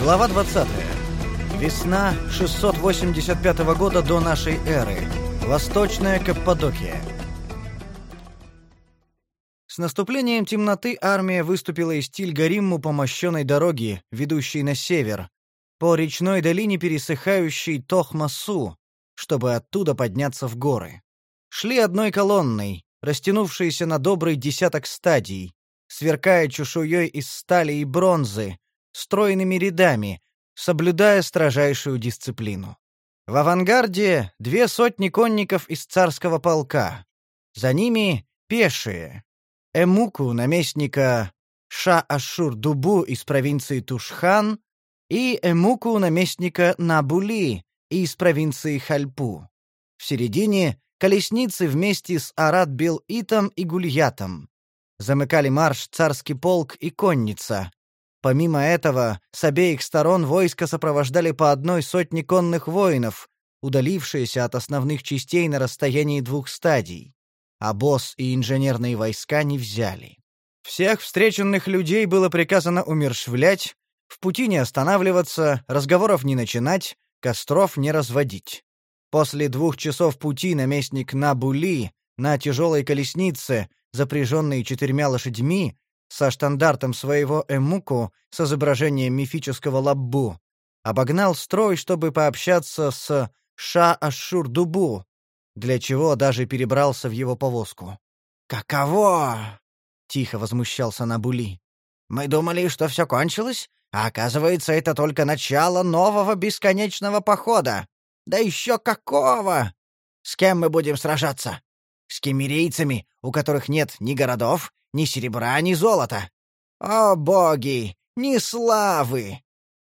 Глава 20. Весна 685 года до нашей эры. Восточная Каппадокия. С наступлением темноты армия выступила из Тильгаримму по мощенной дороге, ведущей на север, по речной долине, пересыхающей Тохмасу, чтобы оттуда подняться в горы. Шли одной колонной, растянувшейся на добрый десяток стадий, сверкая чешуей из стали и бронзы, стройными рядами, соблюдая строжайшую дисциплину. В авангарде две сотни конников из царского полка. За ними пешие. Эмуку, наместника Ша-Ашур-Дубу из провинции Тушхан, и Эмуку, наместника Набули из провинции Хальпу. В середине — колесницы вместе с Арат-Бел-Итом и Гульятом. Замыкали марш царский полк и конница, Помимо этого, с обеих сторон войска сопровождали по одной сотне конных воинов, удалившиеся от основных частей на расстоянии двух стадий. А босс и инженерные войска не взяли. Всех встреченных людей было приказано умершвлять, в пути не останавливаться, разговоров не начинать, костров не разводить. После двух часов пути наместник Набули на тяжелой колеснице, запряженной четырьмя лошадьми, со штандартом своего эмуку с изображением мифического лаббу, обогнал строй, чтобы пообщаться с Ша-Ашур-Дубу, для чего даже перебрался в его повозку. «Каково?» — тихо возмущался Набули. «Мы думали, что все кончилось, а оказывается, это только начало нового бесконечного похода. Да еще какого! С кем мы будем сражаться? С кемерийцами, у которых нет ни городов, ни серебра, ни золота. О, боги! Ни славы!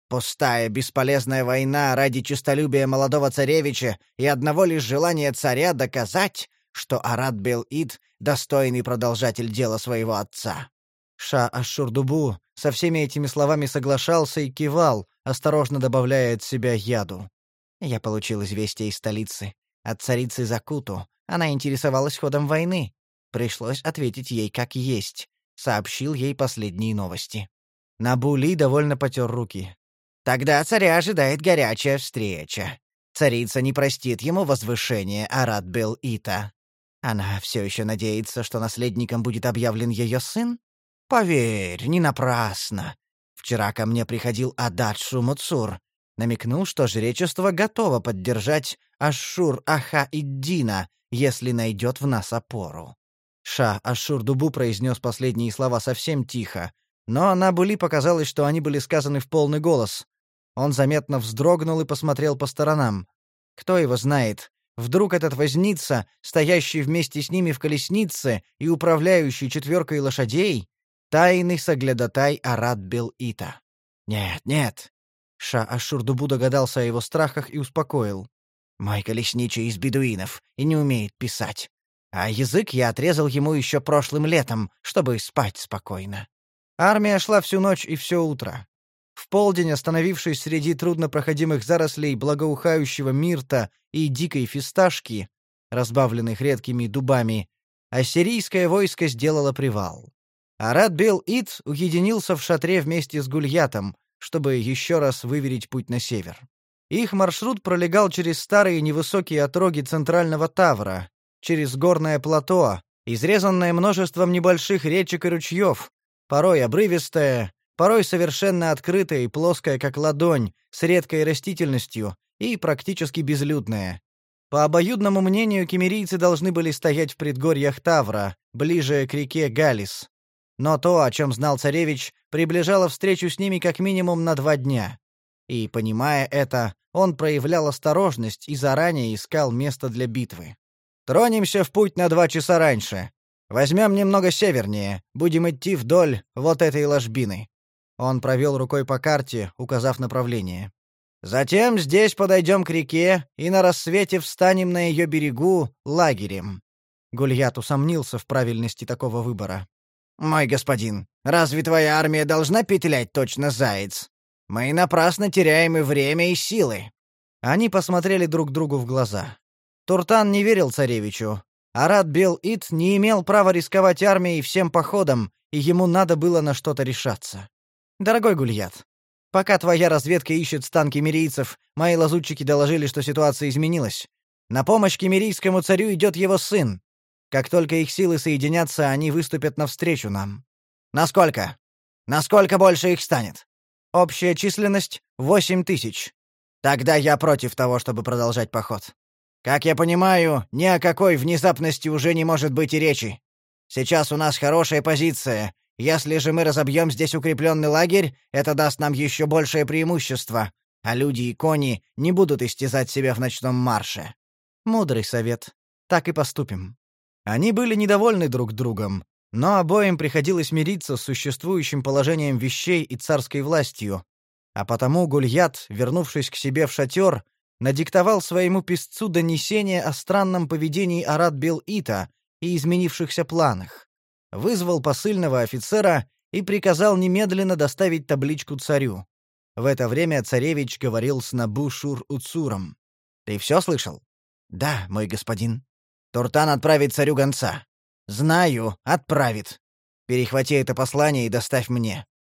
Пустая, бесполезная война ради честолюбия молодого царевича и одного лишь желания царя доказать, что Арат Бел-Ид — достойный продолжатель дела своего отца. Ша Ашурдубу со всеми этими словами соглашался и кивал, осторожно добавляя от себя яду. Я получил известие из столицы. От царицы Закуту. Она интересовалась ходом войны. Пришлось ответить ей как есть. Сообщил ей последние новости. Набули довольно потер руки. «Тогда царя ожидает горячая встреча. Царица не простит ему возвышение Арат Ита. Она все еще надеется, что наследником будет объявлен ее сын? Поверь, не напрасно. Вчера ко мне приходил Адат Шумуцур, намекнул, что жречество готово поддержать Ашур-Аха-Иддина, если найдет в нас опору. Ша Ашур-Дубу произнес последние слова совсем тихо, но Набули показалось, что они были сказаны в полный голос. Он заметно вздрогнул и посмотрел по сторонам. Кто его знает, вдруг этот возница, стоящий вместе с ними в колеснице и управляющий четверкой лошадей, тайный соглядатай Арат Бел-Ита. Нет, нет. Ша Ашур-Дубу догадался о его страхах и успокоил. Мой колесничий из бедуинов и не умеет писать. А язык я отрезал ему еще прошлым летом, чтобы спать спокойно. Армия шла всю ночь и все утро. В полдень, остановившись среди труднопроходимых зарослей благоухающего мирта и дикой фисташки, разбавленных редкими дубами, ассирийское войско сделало привал. Арат Бел Ит уединился в шатре вместе с Гульятом, чтобы еще раз выверить путь на север. Их маршрут пролегал через старые невысокие отроги центрального Тавра, через горное плато, изрезанное множеством небольших речек и ручьев, порой обрывистое, порой совершенно открытое и плоское, как ладонь, с редкой растительностью и практически безлюдное. По обоюдному мнению, кемерийцы должны были стоять в предгорьях Тавра, ближе к реке Галис. Но то, о чем знал царевич, приближало встречу с ними как минимум на два дня. И, понимая это, он проявлял осторожность и заранее искал место для битвы. Тронемся в путь на два часа раньше. Возьмем немного севернее, будем идти вдоль вот этой ложбины». Он провел рукой по карте, указав направление. «Затем здесь подойдем к реке и на рассвете встанем на ее берегу лагерем». Гульят усомнился в правильности такого выбора. «Мой господин, разве твоя армия должна петлять точно заяц? Мы напрасно теряем и время, и силы». Они посмотрели друг другу в глаза. Туртан не верил царевичу. Арат Бел-Ит не имел права рисковать армией всем походом, и ему надо было на что-то решаться. «Дорогой Гульят, Пока твоя разведка ищет стан кемерийцев, мои лазутчики доложили, что ситуация изменилась. На помощь кемерийскому царю идет его сын. Как только их силы соединятся, они выступят навстречу нам. Насколько? Насколько больше их станет? Общая численность — восемь тысяч. Тогда я против того, чтобы продолжать поход. Как я понимаю, ни о какой внезапности уже не может быть и речи. Сейчас у нас хорошая позиция. Если же мы разобьем здесь укрепленный лагерь, это даст нам еще большее преимущество, а люди и кони не будут истязать себя в ночном марше. Мудрый совет. Так и поступим. Они были недовольны друг другом, но обоим приходилось мириться с существующим положением вещей и царской властью, а потому Гульят, вернувшись к себе в шатер, надиктовал своему писцу донесение о странном поведении Арат Бел-Ита и изменившихся планах, вызвал посыльного офицера и приказал немедленно доставить табличку царю. В это время царевич говорил с Набу-Шур-Уцуром. «Ты все слышал?» «Да, мой господин». Туртан отправит царю гонца. Знаю, отправит. Перехвати это послание и доставь мне.